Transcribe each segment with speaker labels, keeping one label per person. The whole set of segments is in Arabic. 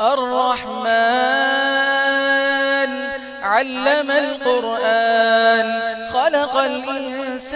Speaker 1: الرحمن. علم القرآن. خلق الإنسان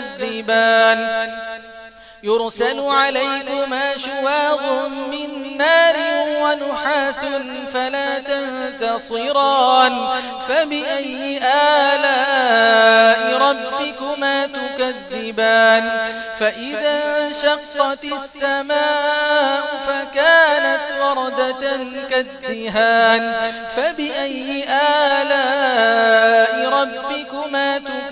Speaker 1: تكذبان يرسل عليكما شواغ من نار ونحاس فلا تنتصران فبأي آلاء ربكما تكذبان فإذا شقت السماء فكانت وردة كالدهان فبأي آلاء ربكما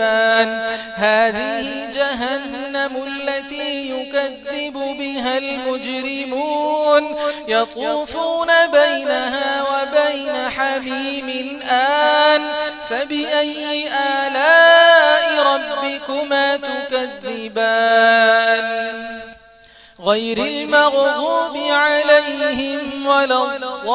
Speaker 1: الكذبان هذه جهنم التي يكذب بها المجرمون. يطوفون بينها وبين حميم آن. فبأي آلاء ربكما تكذبان؟ غير المغضوب عليهم ولا الضالين.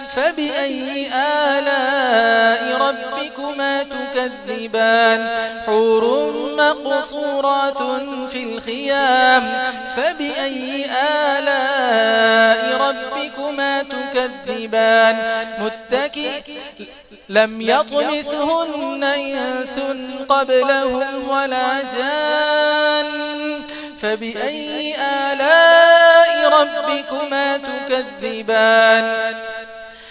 Speaker 1: فبأي آلاء ربكما تكذبان حور مقصورات في الخيام فبأي آلاء ربكما تكذبان متكئ لم يطمثهن إنس قبلهم ولا جان فبأي آلاء ربكما تكذبان